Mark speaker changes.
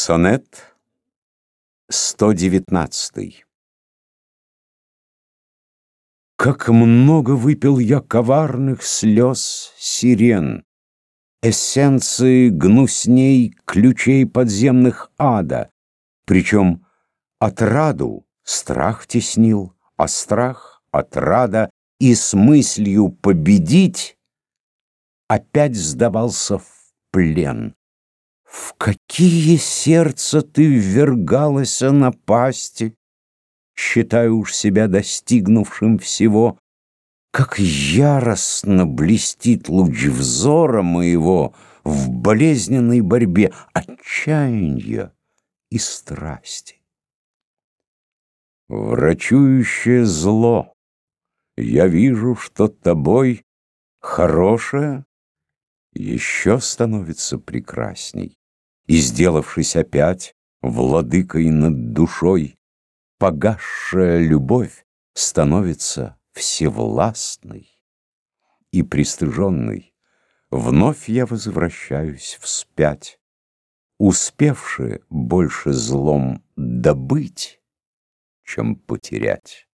Speaker 1: Сонет 119 Как много выпил я коварных слез сирен, Эссенции гнусней ключей подземных ада, Причем отраду страх теснил, а страх отрада И с мыслью победить опять сдавался в плен. Какие сердца ты ввергалась напасти, Считая уж себя достигнувшим всего, Как яростно блестит луч взора моего В болезненной борьбе отчаяния и страсти. Врачующее зло, я вижу, что тобой Хорошее еще становится прекрасней и, сделавшись опять владыкой над душой, погасшая любовь становится всевластной и пристыженной. Вновь я возвращаюсь вспять, успевши больше злом добыть, чем потерять.